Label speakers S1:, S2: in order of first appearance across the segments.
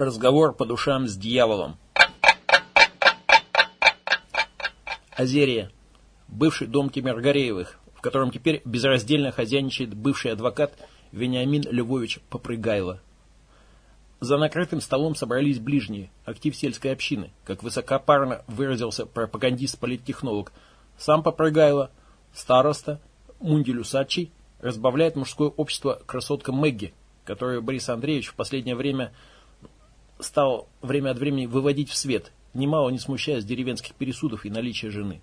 S1: Разговор по душам с дьяволом. Азерия. Бывший дом Тимиргареевых, в котором теперь безраздельно хозяйничает бывший адвокат Вениамин Львович Попрыгайло. За накрытым столом собрались ближние, актив сельской общины, как высокопарно выразился пропагандист-политтехнолог. Сам Попрыгайло, староста, Мундель Усачий, разбавляет мужское общество красотка Мэгги, которую Борис Андреевич в последнее время стал время от времени выводить в свет, немало не смущаясь деревенских пересудов и наличия жены.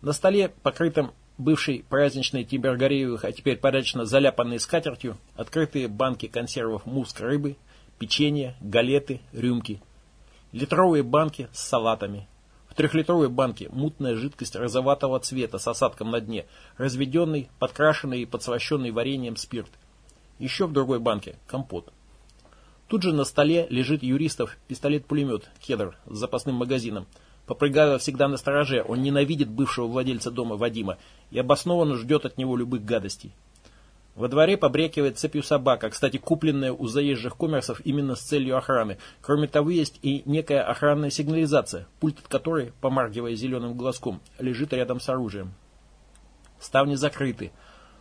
S1: На столе, покрытом бывшей праздничной Тибергореевых, а теперь порядочно заляпанной скатертью, открытые банки консервов муск рыбы, печенье, галеты, рюмки. Литровые банки с салатами. В трехлитровой банке мутная жидкость розоватого цвета с осадком на дне, разведенный, подкрашенный и подсвощенный вареньем спирт. Еще в другой банке компот. Тут же на столе лежит юристов пистолет-пулемет «Кедр» с запасным магазином. Попрыгайло всегда на стороже, он ненавидит бывшего владельца дома Вадима и обоснованно ждет от него любых гадостей. Во дворе побрякивает цепью собака, кстати, купленная у заезжих коммерсов именно с целью охраны. Кроме того, есть и некая охранная сигнализация, пульт от которой, помаргивая зеленым глазком, лежит рядом с оружием. Ставни закрыты.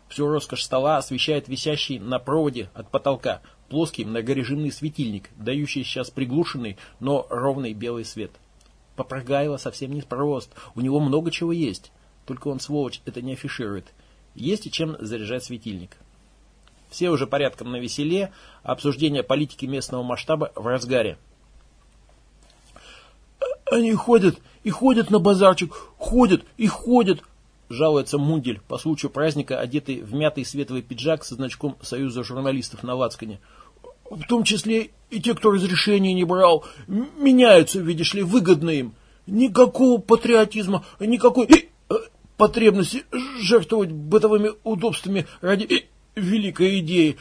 S1: Всю роскошь стола освещает висящий на проводе от потолка плоский многорежимный светильник, дающий сейчас приглушенный, но ровный белый свет. Попрыгайло совсем не прост, у него много чего есть, только он, сволочь, это не афиширует. Есть и чем заряжать светильник. Все уже порядком на веселе, обсуждение политики местного масштаба в разгаре.
S2: «Они ходят и ходят на базарчик, ходят и ходят», жалуется Мундель, по случаю праздника одетый в мятый светлый пиджак со значком Союза журналистов на лацкане. В том числе и те, кто разрешения не брал, меняются, видишь ли, выгодно им. Никакого патриотизма, никакой э, потребности жертвовать бытовыми удобствами ради э, великой идеи,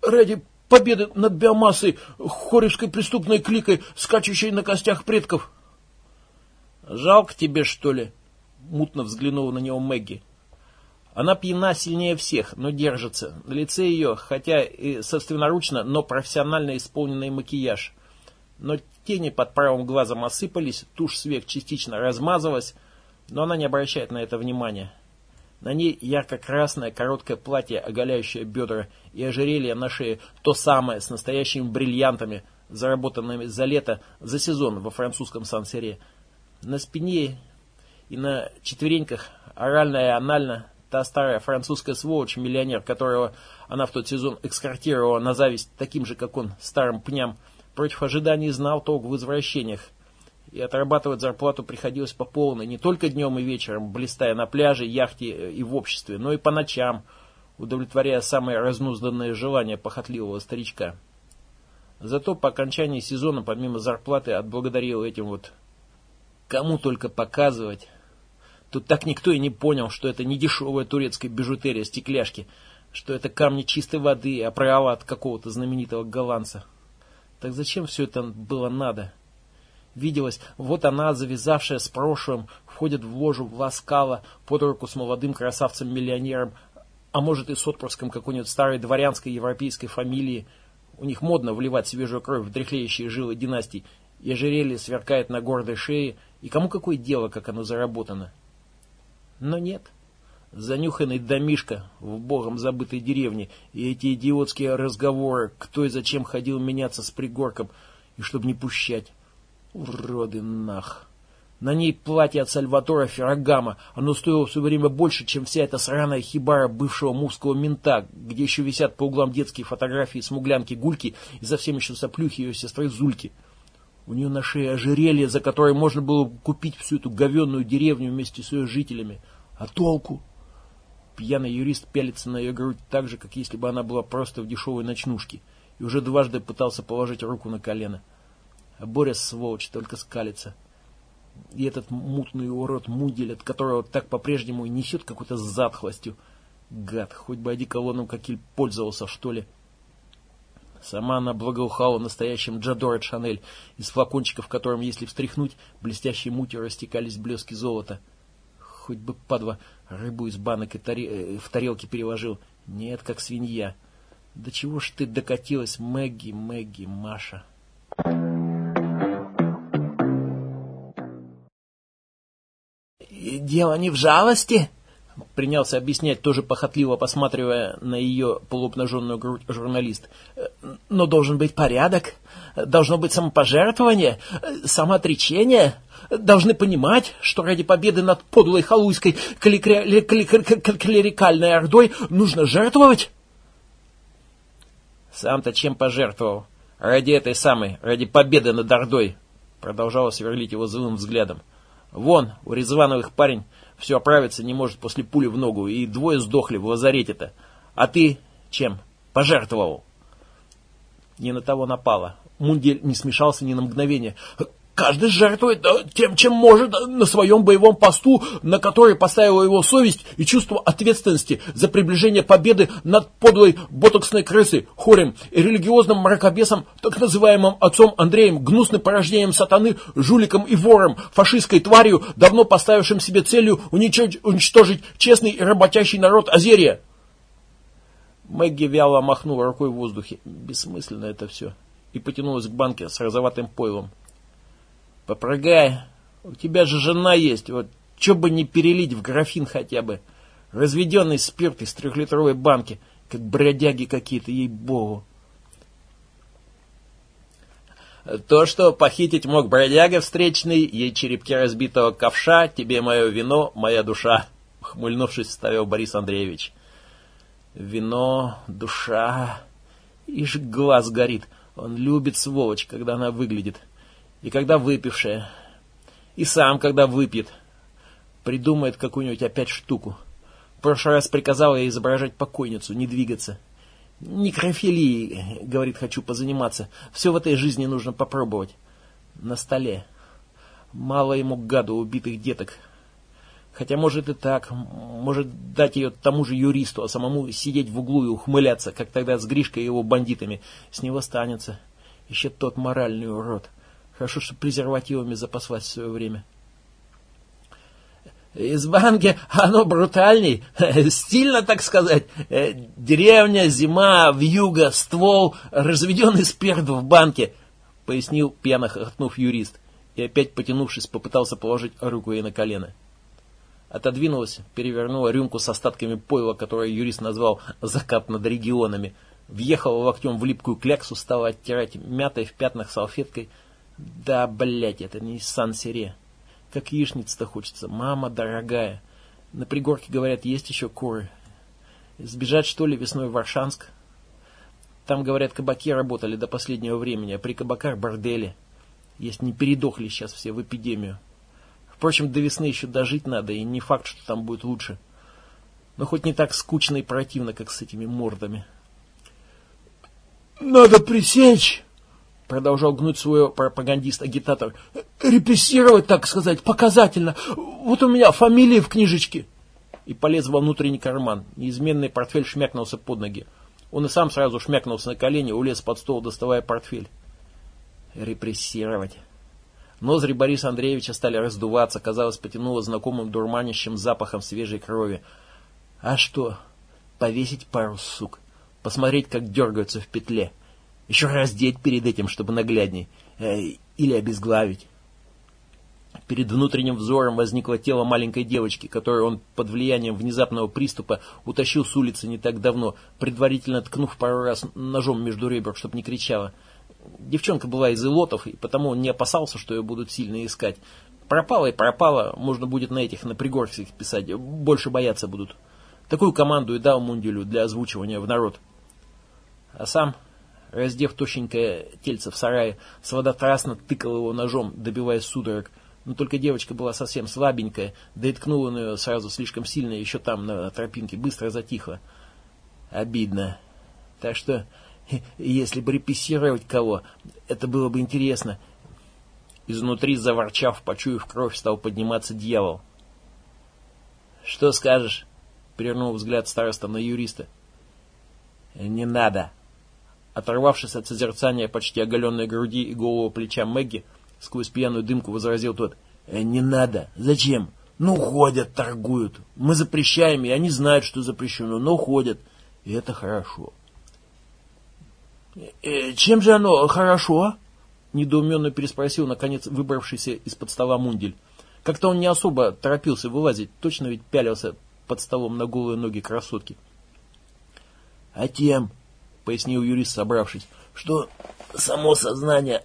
S2: ради победы над биомассой, хоревской преступной кликой, скачущей на костях предков.
S1: «Жалко тебе, что ли?» Мутно взглянула на него Мэгги. Она пьяна сильнее всех, но держится. На лице ее, хотя и собственноручно, но профессионально исполненный макияж. Но тени под правым глазом осыпались, тушь свек частично размазалась, но она не обращает на это внимания. На ней ярко-красное короткое платье, оголяющее бедра, и ожерелье на шее, то самое, с настоящими бриллиантами, заработанными за лето, за сезон во французском Сан-Сере. На спине и на четвереньках, орально и анально, та старая французская сволочь, миллионер, которого она в тот сезон экскортировала на зависть таким же, как он, старым пням, против ожиданий знал толк в извращениях. И отрабатывать зарплату приходилось по полной, не только днем и вечером, блистая на пляже, яхте и в обществе, но и по ночам, удовлетворяя самые разнузданные желания похотливого старичка. Зато по окончании сезона, помимо зарплаты, отблагодарил этим вот кому только показывать. Тут так никто и не понял, что это не дешевая турецкая бижутерия стекляшки, что это камни чистой воды, а права от какого-то знаменитого голландца. Так зачем все это было надо? Виделось, вот она, завязавшая с прошлым, входит в ложу в Ласкала под руку с молодым красавцем-миллионером, а может и с отпрыском какой-нибудь старой дворянской европейской фамилии. У них модно вливать свежую кровь в дряхлеющие жилы династий, и ожерелье сверкает на гордой шее, и кому какое дело, как оно заработано. Но нет. Занюханный домишка в богом забытой деревне и эти идиотские разговоры, кто и зачем ходил меняться с пригорком, и чтоб не пущать. Уроды нах. На ней платье от Сальватора Феррагама. Оно стоило все время больше, чем вся эта сраная хибара бывшего мувского мента, где еще висят по углам детские фотографии смуглянки Гульки и совсем еще соплюхи ее сестры Зульки. У нее на шее ожерелье, за которое можно было купить всю эту говенную деревню вместе с ее жителями. А толку? Пьяный юрист пялится на ее грудь так же, как если бы она была просто в дешевой ночнушке, и уже дважды пытался положить руку на колено. А Боря, сволочь, только скалится. И этот мутный урод Мудель, от которого так по-прежнему и несет какой-то затхлостью. Гад, хоть бы одеколоном каким пользовался, что ли. Сама она благоухала настоящим Джадор Шанель, из флакончика, в котором, если встряхнуть, блестящей мутью растекались блески золота. Хоть бы, падва, рыбу из банок и тари... Э, в тарелке переложил. Нет, как свинья. Да чего ж ты докатилась, Мэгги, Мэгги, Маша?
S2: «Дело не в жалости», — принялся объяснять, тоже похотливо посматривая на ее полуобнаженную грудь журналист. «Но должен быть порядок, должно быть самопожертвование, самоотречение. Должны понимать, что ради победы над подлой халуйской клерикальной ордой нужно жертвовать».
S1: «Сам-то чем пожертвовал? Ради этой самой, ради победы над ордой!» Продолжала сверлить его злым взглядом. Вон, у Резвановых парень все оправиться не может после пули в ногу, и двое сдохли в лазарете-то. А ты чем? Пожертвовал. Не на того напала. Мундель не смешался ни на мгновение.
S2: Каждый жертвует тем, чем может на своем боевом посту, на который поставила его совесть и чувство ответственности за приближение победы над подлой ботоксной крысой, хорем и религиозным мракобесом, так называемым отцом Андреем, гнусным порождением сатаны, жуликом и вором, фашистской тварью, давно поставившим себе целью уничтожить, честный и работящий народ Азерия.
S1: Мэгги вяло махнула рукой в воздухе. Бессмысленно это все. И потянулась к банке с розоватым пойлом. Попрыгай, у тебя же жена есть, вот что бы не перелить в графин хотя бы. Разведенный спирт из трехлитровой банки, как бродяги какие-то, ей-богу. То, что похитить мог бродяга встречный, ей черепки разбитого ковша, тебе мое вино, моя душа, хмыльнувшись, вставил Борис Андреевич. Вино, душа, ишь глаз горит. Он любит, сволочь, когда она выглядит и когда выпившая, и сам, когда выпьет, придумает какую-нибудь опять штуку. В прошлый раз приказал ей изображать покойницу, не двигаться. Некрофилией, говорит, хочу позаниматься. Все в этой жизни нужно попробовать. На столе. Мало ему гаду убитых деток. Хотя может и так, может дать ее тому же юристу, а самому сидеть в углу и ухмыляться, как тогда с Гришкой и его бандитами. С него станется. Еще тот моральный урод. Хорошо, что презервативами запаслась в свое время.
S2: Из банки оно брутальней, стильно, так сказать. Деревня, зима, вьюга, ствол, разведенный спирт в банке, пояснил пьяно хохотнув юрист. И опять, потянувшись, попытался положить руку ей на колено. Отодвинулась, перевернула рюмку с остатками пойла, которое юрист назвал «закат над регионами», въехала локтем в липкую кляксу, стала оттирать мятой в пятнах салфеткой, да, блядь, это не Сан-Сире. Как яичница-то хочется. Мама дорогая. На пригорке, говорят, есть еще куры. Сбежать, что ли, весной в Варшанск? Там, говорят, кабаки работали до последнего времени, а при кабаках бордели. Есть не передохли сейчас все в эпидемию. Впрочем, до весны еще дожить надо, и не факт, что там будет лучше. Но хоть не так скучно и противно, как с этими мордами. «Надо пресечь!» Продолжал гнуть свой пропагандист-агитатор. Репрессировать, так сказать, показательно. Вот у меня фамилия в книжечке. И полез во внутренний карман. Неизменный портфель шмякнулся под ноги. Он и сам сразу шмякнулся на колени, улез под стол, доставая портфель. Репрессировать. Ноздри Бориса Андреевича стали раздуваться, казалось, потянуло знакомым дурманящим запахом свежей крови. А что? Повесить пару сук. Посмотреть, как дергаются в петле. Еще раздеть перед этим, чтобы наглядней. Э, или обезглавить. Перед внутренним взором возникло тело маленькой девочки, которую он под влиянием внезапного приступа утащил с улицы не так давно, предварительно ткнув пару раз ножом между ребер, чтобы не кричала. Девчонка была из илотов, и потому он не опасался, что ее будут сильно искать. Пропала и пропала, можно будет на этих, на пригорских писать, больше бояться будут. Такую команду и дал Мунделю для озвучивания в народ. А сам Раздев тощенькое тельце в сарае, сладострастно тыкал его ножом, добивая судорог. Но только девочка была совсем слабенькая, да и ткнул он ее сразу слишком сильно, еще там, на тропинке, быстро затихло. Обидно. Так что, если бы репрессировать кого, это было бы интересно. Изнутри, заворчав, почуяв кровь, стал подниматься дьявол. «Что скажешь?» — перернул взгляд староста на юриста. «Не надо», Оторвавшись от созерцания почти оголенной груди и голого плеча Мэгги, сквозь пьяную дымку возразил тот. «Э, «Не надо. Зачем? Ну, ходят, торгуют. Мы запрещаем, и они знают, что запрещено, но ходят. И это хорошо». Э, чем же оно хорошо? Недоуменно переспросил, наконец, выбравшийся из-под стола Мундель. Как-то он не особо торопился вылазить, точно ведь пялился под столом на голые ноги красотки. — А тем, — пояснил юрист, собравшись, — что само сознание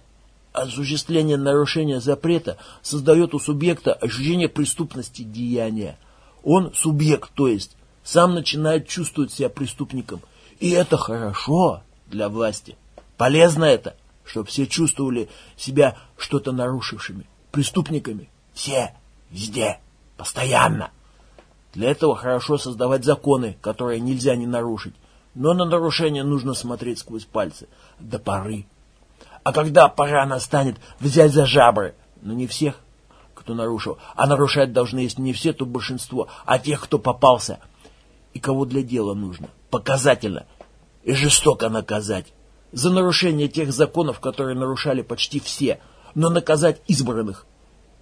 S2: осуществления нарушения запрета создает у субъекта ощущение преступности деяния. Он субъект, то есть, сам начинает чувствовать себя преступником. И это хорошо для власти. Полезно это, чтобы все чувствовали себя что-то нарушившими, преступниками. Все, везде, постоянно. Для этого хорошо создавать законы, которые нельзя не нарушить. Но на нарушение нужно смотреть сквозь пальцы. До поры. А когда пора настанет, взять за жабры. Но не всех, кто нарушил. А нарушать должны, если не все, то большинство. А тех, кто попался. И кого для дела нужно. Показательно. И жестоко наказать. За нарушение тех законов, которые нарушали почти все. Но наказать избранных.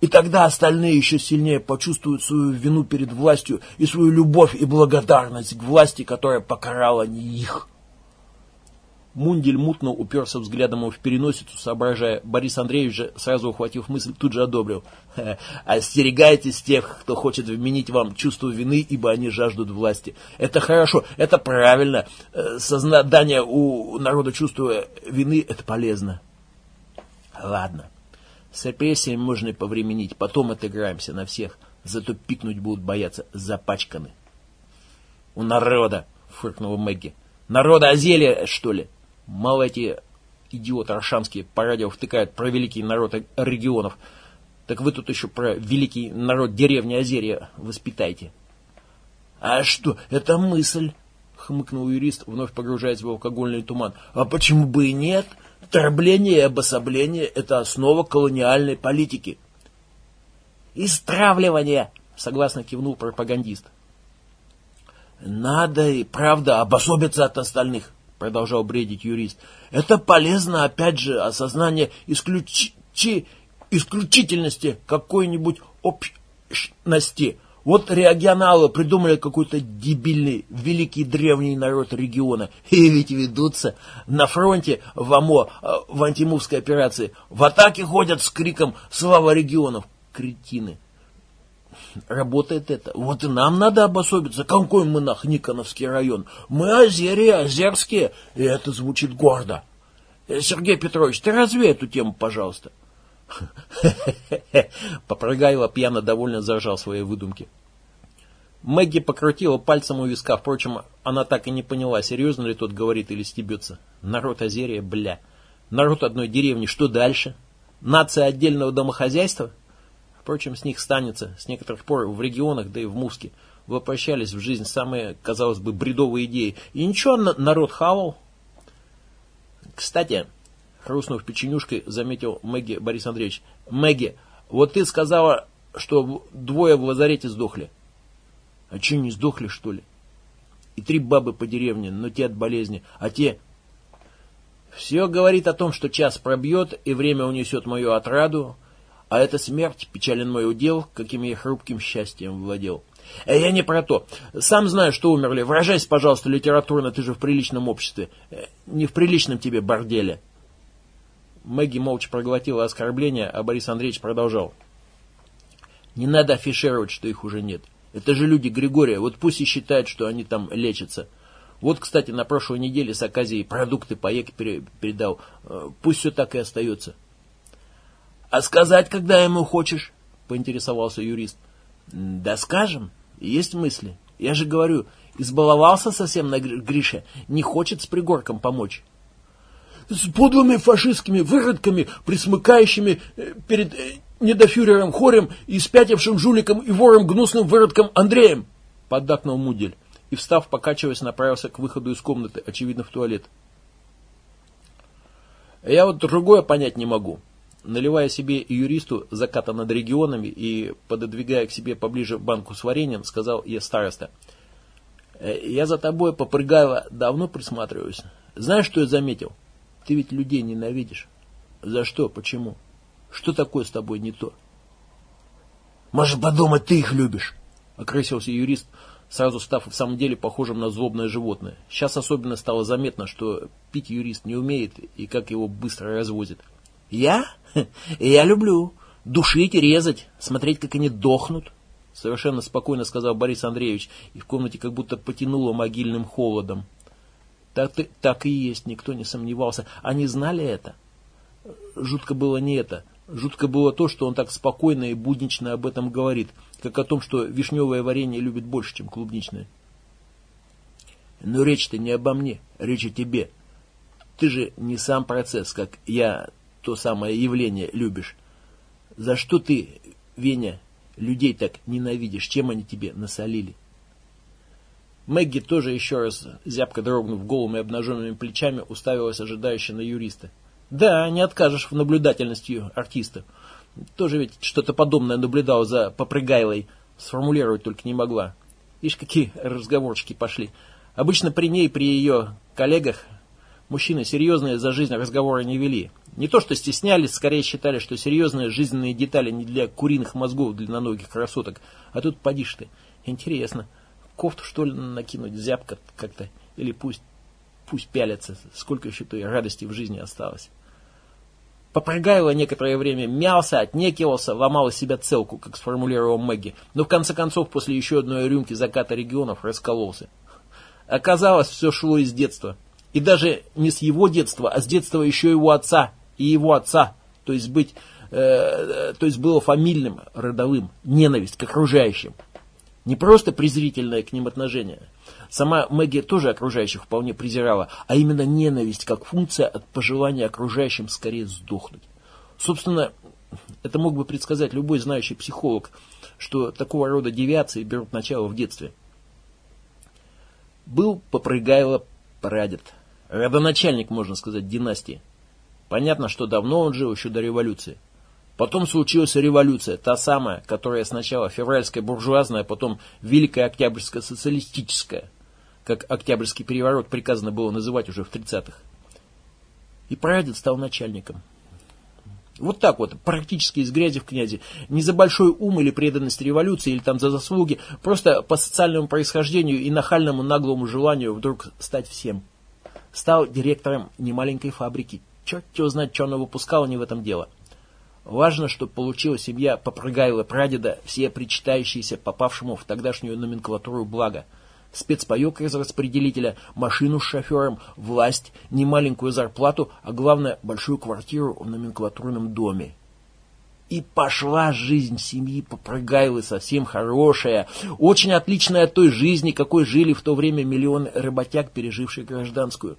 S2: И тогда остальные еще сильнее почувствуют свою вину перед властью и свою любовь и благодарность к власти, которая покарала не их. Мундель мутно уперся взглядом в переносицу, соображая. Борис Андреевич же, сразу ухватив мысль, тут же одобрил. «Остерегайтесь тех, кто хочет вменить вам чувство вины, ибо они жаждут власти. Это хорошо, это правильно. Э, сознание у народа чувства вины – это полезно». «Ладно, с репрессиями можно повременить, потом отыграемся на всех. Зато пикнуть будут бояться, запачканы. У народа, фыркнула Мэгги. Народа о что ли? Мало эти идиоты аршанские по радио втыкают про великий народ регионов. Так вы тут еще про великий народ деревни Озерья воспитайте. А что, это мысль, хмыкнул юрист, вновь погружаясь в алкогольный туман. А почему бы и нет? — Дробление и обособление – это основа колониальной политики. «Истравливание!» – согласно кивнул пропагандист. «Надо и правда обособиться от остальных», – продолжал бредить юрист. «Это полезно, опять же, осознание исключи... исключительности какой-нибудь общности, вот регионалы придумали какой-то дебильный великий древний народ региона. И ведь ведутся на фронте в АМО, э, в антимувской операции. В атаке ходят с криком «Слава регионов!» Кретины. Работает это. Вот и нам надо обособиться. Какой мы нах Никоновский район? Мы озерие, озерские. И это звучит гордо. Э, Сергей Петрович, ты развей эту тему, пожалуйста. Попрыгайло пьяно довольно зажал свои выдумки. Мэгги покрутила пальцем у виска. Впрочем, она так и не поняла, серьезно ли тот говорит или стебется. Народ Азерия, бля. Народ одной деревни, что дальше? Нация отдельного домохозяйства? Впрочем, с них станется. С некоторых пор в регионах, да и в Муске, воплощались в жизнь самые, казалось бы, бредовые идеи. И ничего, народ хавал. Кстати, хрустнув печенюшкой, заметил Мэгги Борис Андреевич. Мэгги, вот ты сказала, что двое в лазарете сдохли. А че не сдохли, что ли? И три бабы по деревне, но те от болезни, а те... Все говорит о том, что час пробьет, и время унесет мою отраду, а эта смерть печален мой удел, каким я хрупким счастьем владел. Э, я не про то. Сам знаю, что умерли. Выражайся, пожалуйста, литературно, ты же в приличном обществе. Э, не в приличном тебе борделе. Мэгги молча проглотила оскорбление, а Борис Андреевич продолжал. Не надо афишировать, что их уже нет. Это же люди Григория, вот пусть и считают, что они там лечатся. Вот, кстати, на прошлой неделе с Аказией продукты по ЕК передал. Э, пусть все так и остается. А сказать, когда ему хочешь? Поинтересовался юрист. Да скажем, есть мысли. Я же говорю, избаловался совсем на Грише, не хочет с пригорком помочь с подлыми фашистскими выродками, присмыкающими э, перед э, недофюрером Хорем и спятившим жуликом и вором гнусным выродком Андреем, поддакнул Мудель и, встав, покачиваясь, направился к выходу из комнаты, очевидно, в туалет. Я вот другое понять не могу. Наливая себе юристу заката над регионами и пододвигая к себе поближе банку с вареньем, сказал я староста. «Э, я за тобой попрыгала, давно присматриваюсь. Знаешь, что я заметил? Ты ведь людей ненавидишь. За что? Почему? Что такое с тобой не то? Может подумать, ты их любишь, окрысился юрист,
S1: сразу став в самом деле похожим на злобное животное. Сейчас особенно стало заметно, что пить юрист не умеет и как его быстро развозит.
S2: «Я? Я люблю. Душить, резать, смотреть, как они дохнут»,
S1: совершенно спокойно сказал Борис Андреевич, и в комнате как будто потянуло могильным холодом. Так, так и есть, никто не сомневался. Они знали это? Жутко было не это. Жутко было то, что он так спокойно и буднично об этом говорит, как о том, что вишневое варенье любит больше, чем клубничное.
S2: Но речь-то не обо мне, речь о тебе. Ты же не сам процесс, как я то самое явление любишь. За что ты, Веня, людей так ненавидишь? Чем они тебе насолили?
S1: Мэгги тоже еще раз, зябко дрогнув голыми обнаженными плечами, уставилась ожидающе на юриста. Да, не откажешь в наблюдательности артиста. Тоже ведь что-то подобное наблюдал за Попрыгайлой. Сформулировать только не могла. Видишь, какие разговорчики пошли. Обычно при ней, при ее коллегах, мужчины серьезные за жизнь разговоры не вели. Не то что стеснялись, скорее считали, что серьезные жизненные детали не для куриных мозгов длинноногих красоток. А тут поди ты. Интересно. Кофту, что ли, накинуть, зябко как-то? Или пусть, пусть пялятся. Сколько еще той радости в жизни осталось. Попрыгайло некоторое время мялся, отнекивался, ломал из себя целку, как сформулировал Мэгги, но в конце концов после еще одной рюмки заката регионов раскололся. Оказалось, все шло из детства. И даже не с его детства, а с детства еще его отца и его отца. То есть быть, э, то есть было фамильным, родовым, ненависть к окружающим. Не просто презрительное к ним отношение, Сама Мэгги тоже окружающих вполне презирала, а именно ненависть как функция от пожелания окружающим скорее сдохнуть. Собственно, это мог бы предсказать любой знающий психолог, что такого рода девиации берут начало в детстве. Был Попрыгайло прадед, родоначальник, можно сказать, династии. Понятно, что давно он жил, еще до революции. Потом случилась революция, та самая, которая сначала февральская буржуазная, потом Великая Октябрьская социалистическая как Октябрьский переворот приказано было называть уже в 30-х. И прадед стал начальником. Вот так вот, практически из грязи в князи. Не за большой ум или преданность революции, или там за заслуги, просто по социальному происхождению и нахальному наглому желанию вдруг стать всем. Стал директором немаленькой фабрики. Черт его знает, что он выпускал, не в этом дело. Важно, чтобы получила семья попрыгайла прадеда все причитающиеся попавшему в тогдашнюю номенклатуру блага спецпаек из распределителя, машину с шофером, власть, немаленькую зарплату, а главное, большую квартиру в номенклатурном доме. И пошла жизнь семьи Попрыгайлы совсем хорошая, очень отличная от той жизни, какой жили в то время миллионы работяг, пережившие гражданскую.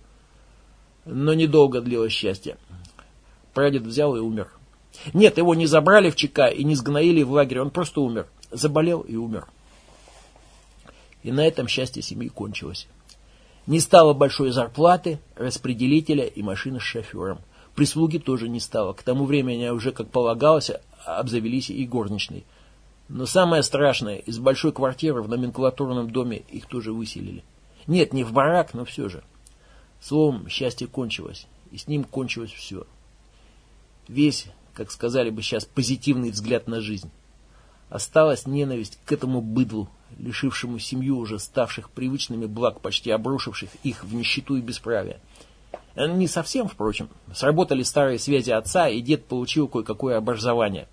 S1: Но недолго длилось счастье. Прадед взял и умер. Нет, его не забрали в ЧК и не сгноили в лагерь, он просто умер. Заболел и умер. И на этом счастье семьи кончилось. Не стало большой зарплаты, распределителя и машины с шофером. Прислуги тоже не стало. К тому времени уже, как полагалось, обзавелись и горничной. Но самое страшное, из большой квартиры в номенклатурном доме их тоже выселили. Нет, не в барак, но все же. Словом, счастье кончилось. И с ним кончилось все. Весь, как сказали бы сейчас, позитивный взгляд на жизнь. Осталась ненависть к этому быдлу, лишившему семью уже ставших привычными благ, почти обрушивших их в нищету и бесправие. Не совсем, впрочем. Сработали старые связи отца, и дед получил кое-какое образование.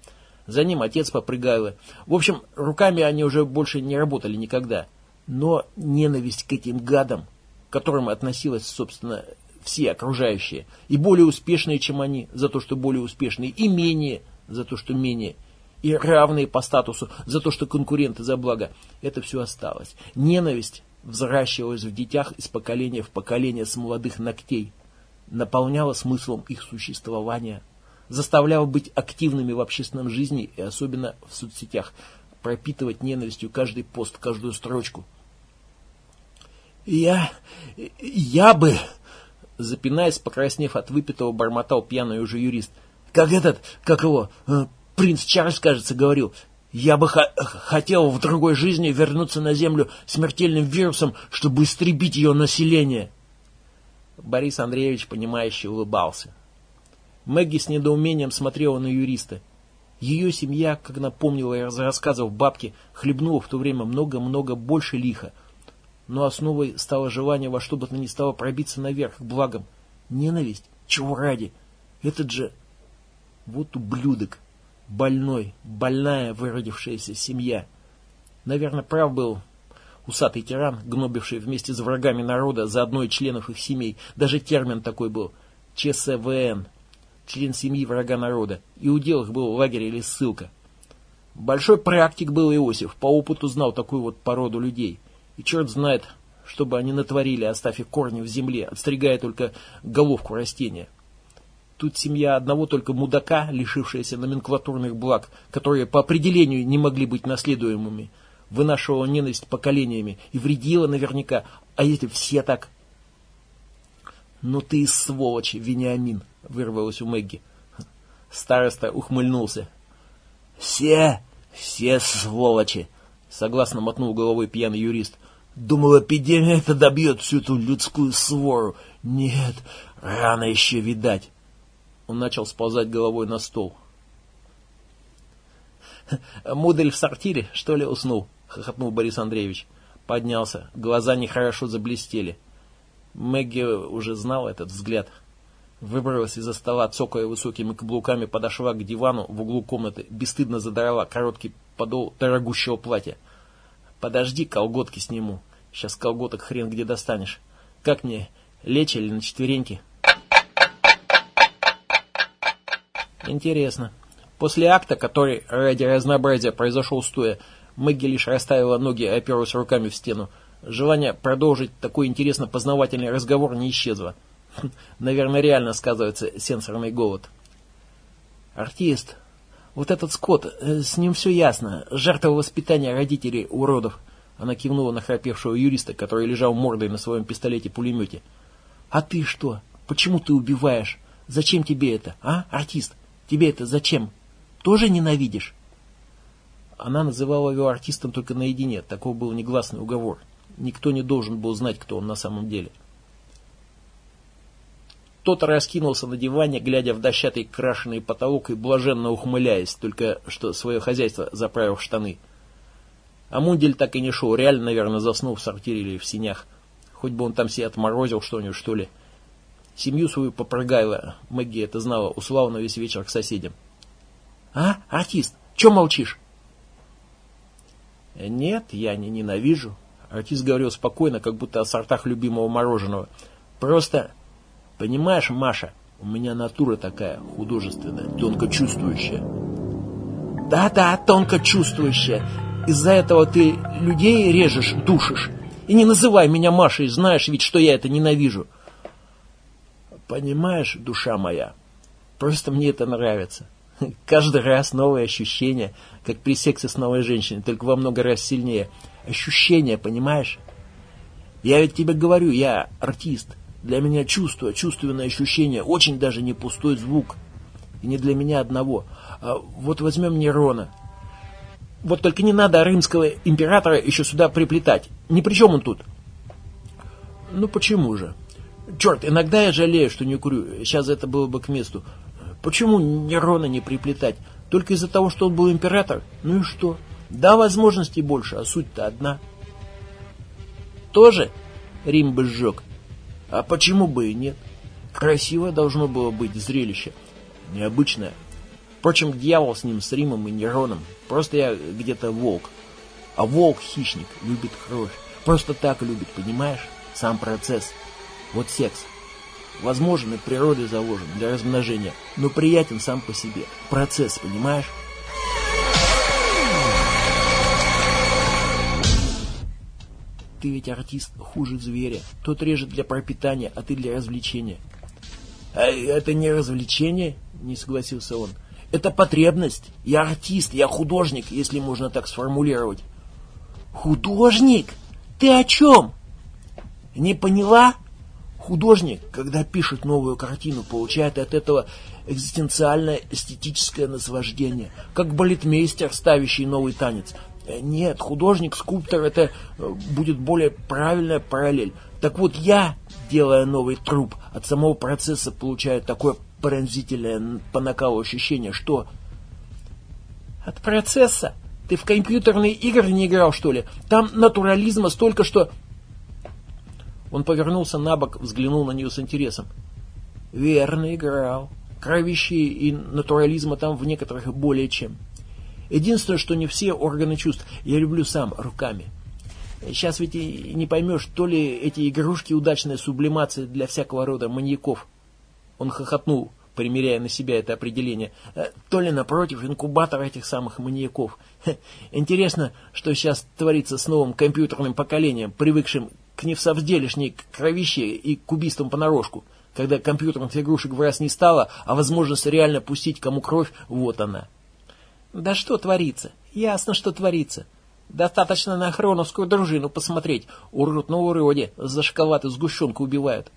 S1: За ним отец попрыгал. В общем, руками они уже больше не работали никогда. Но ненависть к этим гадам, к которым относилась, собственно, все окружающие, и более успешные, чем они, за то, что более успешные, и менее, за то, что менее – и равные по статусу за то, что конкуренты за благо. Это все осталось. Ненависть взращивалась в детях из поколения в поколение с молодых ногтей, наполняла смыслом их существования, заставляла быть активными в общественном жизни и особенно в соцсетях, пропитывать ненавистью каждый пост, каждую строчку. «Я... я бы...» Запинаясь, покраснев от выпитого, бормотал пьяный уже юрист. «Как этот, как его, э, Принц Чарльз, кажется, говорил, я бы хотел в другой жизни вернуться на Землю смертельным вирусом, чтобы истребить ее население. Борис Андреевич, понимающе улыбался. Мэгги с недоумением смотрела на юриста. Ее семья, как напомнила из рассказов бабки, хлебнула в то время много-много больше лиха. Но основой стало желание во что бы то ни стало пробиться наверх, к благам. Ненависть? Чего ради? Этот же... Вот ублюдок. Больной, больная выродившаяся семья. Наверное, прав был усатый тиран, гнобивший вместе с врагами народа за одной членов их семей. Даже термин такой был. ЧСВН. Член семьи врага народа. И удел их был лагерь или ссылка. Большой практик был Иосиф, по опыту знал такую вот породу людей. И черт знает, что бы они натворили, оставив корни в земле, отстригая только головку растения. Тут семья одного только мудака, лишившаяся номенклатурных благ, которые по определению не могли быть наследуемыми, вынашивала ненависть поколениями и вредила наверняка, а если все так? «Ну ты и сволочь, Вениамин!» — вырвалось у Мэгги. Староста ухмыльнулся. «Все, все сволочи!» — согласно мотнул головой пьяный юрист. «Думал, эпидемия это добьет всю эту людскую свору. Нет, рано еще видать!» Он начал сползать головой на стол. «Мудель в сортире, что ли, уснул?» — хохотнул Борис Андреевич. Поднялся, глаза нехорошо заблестели. Мэгги уже знала этот взгляд. Выбралась из-за стола, цокая высокими каблуками, подошла к дивану в углу комнаты, бесстыдно задрала короткий подол дорогущего платья. «Подожди, колготки сниму. Сейчас колготок хрен где достанешь. Как мне, лечь или на четвереньки?» Интересно. После акта, который ради разнообразия произошел стоя, Мэгги лишь расставила ноги и оперлась руками в стену. Желание продолжить такой интересно познавательный разговор не исчезло. Наверное, реально сказывается сенсорный голод. Артист. Вот этот Скотт, э, с ним все ясно. Жертва воспитания родителей уродов. Она кивнула на храпевшего юриста, который лежал мордой на своем пистолете-пулемете. А ты что? Почему ты убиваешь? Зачем тебе это, а, артист? Тебе это зачем? Тоже ненавидишь? Она называла его артистом только наедине. Таков был негласный уговор. Никто не должен был знать, кто он на самом деле. Тот раскинулся на диване, глядя в дощатый крашеный потолок и блаженно ухмыляясь, только что свое хозяйство заправил в штаны. А Мундель так и не шел, реально, наверное, заснул в сортире или в синях. Хоть бы он там себе отморозил что-нибудь, что ли. Семью свою попрыгала, Мэгги это знала, услала весь вечер к соседям. «А, артист, че молчишь?» «Нет, я не ненавижу». Артист говорил спокойно, как будто о сортах любимого мороженого. «Просто, понимаешь, Маша, у меня натура такая художественная, тонко чувствующая». «Да-да, тонко чувствующая. Из-за этого ты людей режешь, душишь. И не называй меня Машей, знаешь ведь, что я это ненавижу». Понимаешь, душа моя, просто мне это нравится. Каждый раз новые ощущения, как при сексе с новой женщиной, только во много раз сильнее. Ощущения, понимаешь? Я ведь тебе говорю, я артист. Для меня чувство, чувственное ощущение, очень даже не пустой звук. И не для меня одного. А вот возьмем Нерона. Вот только не надо римского императора еще сюда приплетать. Ни при чем он тут. Ну почему же? Черт, иногда я жалею, что не курю. Сейчас это было бы к месту. Почему Нерона не приплетать? Только из-за того, что он был император? Ну и что? Да, возможностей больше, а суть-то одна. Тоже Рим бы сжег. А почему бы и нет? Красивое должно было быть зрелище. Необычное. Впрочем, дьявол с ним, с Римом и Нероном. Просто я где-то волк. А волк-хищник любит кровь. Просто так любит, понимаешь? Сам процесс. Вот секс. Возможен и природой заложен для размножения, но приятен сам по себе. Процесс, понимаешь? Ты ведь артист хуже зверя. Тот режет для пропитания, а ты для развлечения. А это не развлечение, не согласился он. Это потребность. Я артист, я художник, если можно так сформулировать. Художник? Ты о чем? Не поняла? Художник, когда пишет новую картину, получает от этого экзистенциальное эстетическое наслаждение, как балетмейстер, ставящий новый танец. Э, нет, художник, скульптор, это э, будет более правильная параллель. Так вот я, делая новый труп, от самого процесса получаю такое пронзительное по накалу ощущение, что
S2: От процесса? Ты в компьютерные игры не играл, что ли? Там натурализма столько, что...
S1: Он повернулся на бок, взглянул на нее с интересом.
S2: Верно играл. Кровищи и натурализма там в некоторых более чем. Единственное, что не все органы чувств я люблю сам, руками. Сейчас ведь и не поймешь, то ли эти игрушки удачная сублимация для всякого рода маньяков. Он хохотнул, примеряя на себя это определение. Э, то ли, напротив, инкубатор этих самых маньяков. Интересно, что сейчас творится с новым компьютерным поколением, привыкшим к невсовделишней кровище и к убийствам понарошку. Когда компьютерных игрушек в раз не стало, а возможность реально пустить кому кровь, вот она.
S3: Да что творится? Ясно, что творится. Достаточно на хроновскую дружину посмотреть. Урод на уроде, за сгущенку убивают.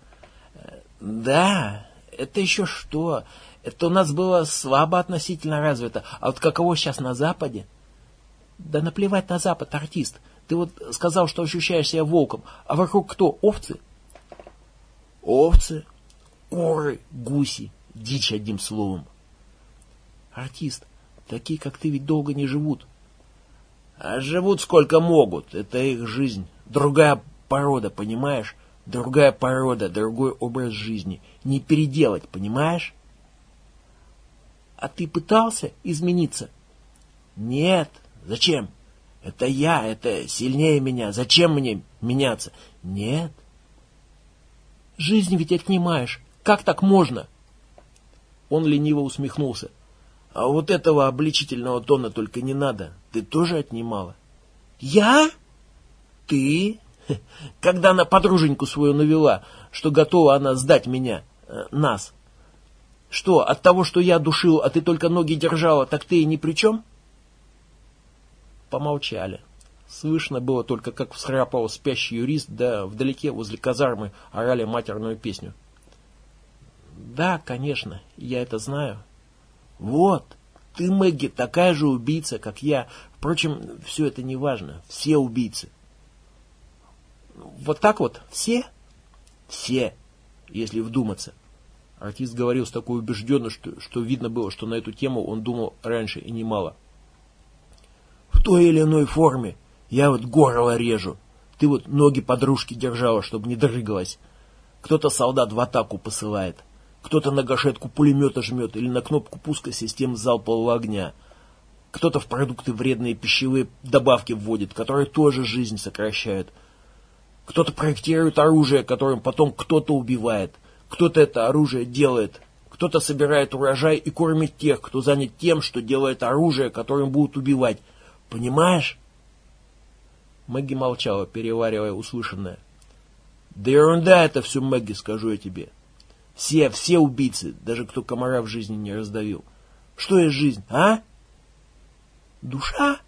S2: Да, это еще что? Это у нас было слабо относительно развито. А вот каково сейчас на Западе?
S3: Да наплевать на Запад, артист. Ты вот сказал, что ощущаешь себя волком. А вокруг кто? Овцы?
S2: Овцы, куры, гуси, дичь одним словом.
S3: Артист, такие, как ты, ведь долго не живут.
S2: А живут сколько могут. Это их жизнь. Другая порода, понимаешь? Другая порода, другой образ жизни. Не переделать, понимаешь?
S3: А ты пытался измениться?
S2: Нет. Зачем? Это я, это сильнее меня. Зачем мне меняться? Нет.
S3: Жизнь ведь отнимаешь. Как так можно?
S1: Он лениво усмехнулся.
S2: А вот этого обличительного тона только не надо. Ты тоже отнимала?
S3: Я?
S2: Ты? Когда она подруженьку свою навела, что готова она сдать меня, э, нас. Что, от того, что я душил, а ты только ноги держала, так ты и ни при чем?
S1: Помолчали. Слышно было только, как всхрапывал спящий юрист, да вдалеке, возле казармы, орали матерную песню.
S3: Да, конечно, я это знаю.
S2: Вот, ты, Мэгги, такая же убийца, как я. Впрочем, все это не важно. Все убийцы.
S3: Вот так вот? Все?
S2: Все, если вдуматься.
S1: Артист говорил с такой убежденностью, что, что видно было, что на эту тему он думал раньше и немало.
S2: В той или иной форме. Я вот горло режу. Ты вот ноги подружки держала, чтобы не дрыгалась. Кто-то солдат в атаку посылает. Кто-то на гашетку пулемета жмет или на кнопку пуска систем залпового огня. Кто-то в продукты вредные пищевые добавки вводит, которые тоже жизнь сокращают. Кто-то проектирует оружие, которым потом кто-то убивает. Кто-то это оружие делает. Кто-то собирает урожай и кормит тех, кто занят тем, что делает оружие, которым будут убивать. Понимаешь?
S1: Мэгги молчала, переваривая услышанное.
S2: Да ерунда это все, Мэгги, скажу я тебе. Все, все убийцы, даже кто комара в жизни не раздавил. Что есть жизнь, а? Душа?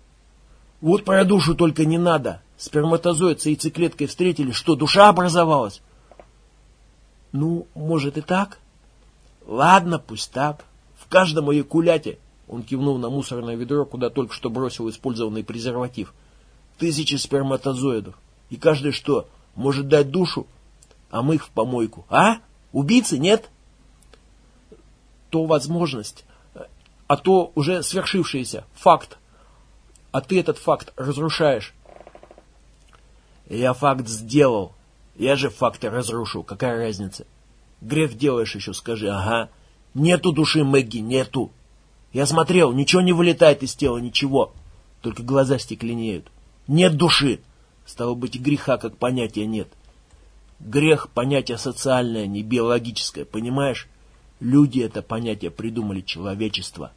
S2: Вот про душу только не надо. Сперматозоид с яйцеклеткой встретили, что душа образовалась? Ну, может и так. Ладно, пусть так. В каждом эякуляте, он кивнул на мусорное ведро, куда только что бросил использованный презерватив, тысячи сперматозоидов. И каждый что, может дать душу? А мы их в помойку, а? Убийцы нет?
S3: То возможность, а то уже свершившееся, факт. А ты этот факт разрушаешь.
S2: Я факт сделал. Я же факты разрушу. Какая разница? Грех делаешь еще, скажи. Ага. Нету души, Мэгги, нету. Я смотрел, ничего не вылетает из тела, ничего. Только глаза стекленеют. Нет души. Стало быть, греха как понятия нет. Грех – понятие социальное, не биологическое, понимаешь? Люди это понятие придумали человечество,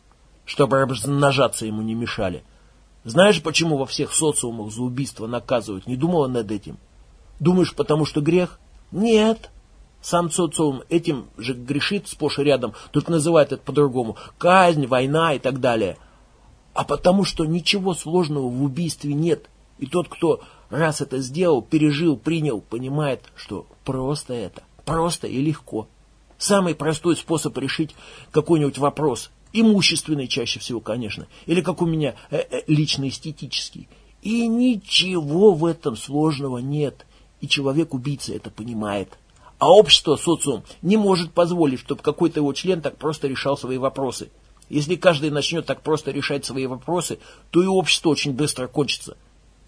S2: чтобы размножаться ему не мешали. Знаешь, почему во всех социумах за убийство наказывают? Не думала над этим? Думаешь, потому что грех? Нет. Сам социум этим же грешит сплошь и рядом, только называет это по-другому. Казнь, война и так далее. А потому что ничего сложного в убийстве нет. И тот, кто раз это сделал, пережил, принял, понимает, что просто это, просто и легко. Самый простой способ решить какой-нибудь вопрос, имущественный чаще всего, конечно, или как у меня, э -э, лично эстетический. И ничего в этом сложного нет, и человек-убийца это понимает. А общество, социум, не может позволить, чтобы какой-то его член так просто решал свои вопросы.
S1: Если каждый начнет так просто решать свои вопросы, то и общество очень быстро кончится.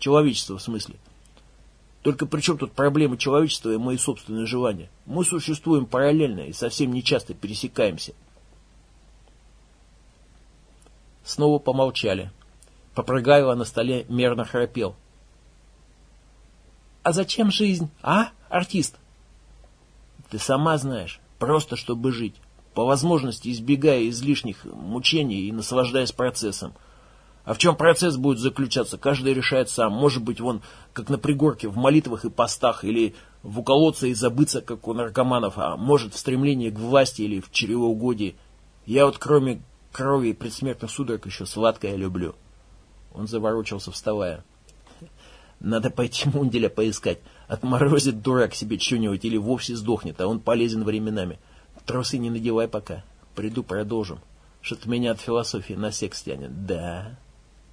S1: Человечество в смысле. Только при чем тут проблемы человечества и мои собственные желания? Мы существуем параллельно и совсем не часто пересекаемся.
S3: Снова помолчали. Попрыгайло на столе мерно храпел. «А зачем жизнь, а, артист?»
S1: «Ты сама знаешь, просто чтобы жить, по возможности избегая излишних мучений и наслаждаясь процессом. А в чем процесс будет заключаться, каждый решает сам. Может быть, вон, как на пригорке, в молитвах и постах, или в уколоться и забыться, как у наркоманов, а может, в стремлении к власти или в чревоугодии. Я вот кроме крови и предсмертных судорог еще сладкое люблю. Он заворочился, вставая. Надо пойти Мунделя поискать. Отморозит дурак себе что-нибудь или вовсе сдохнет, а он полезен временами. Трусы не надевай пока. Приду, продолжим. Что-то меня от философии на секс тянет. Да.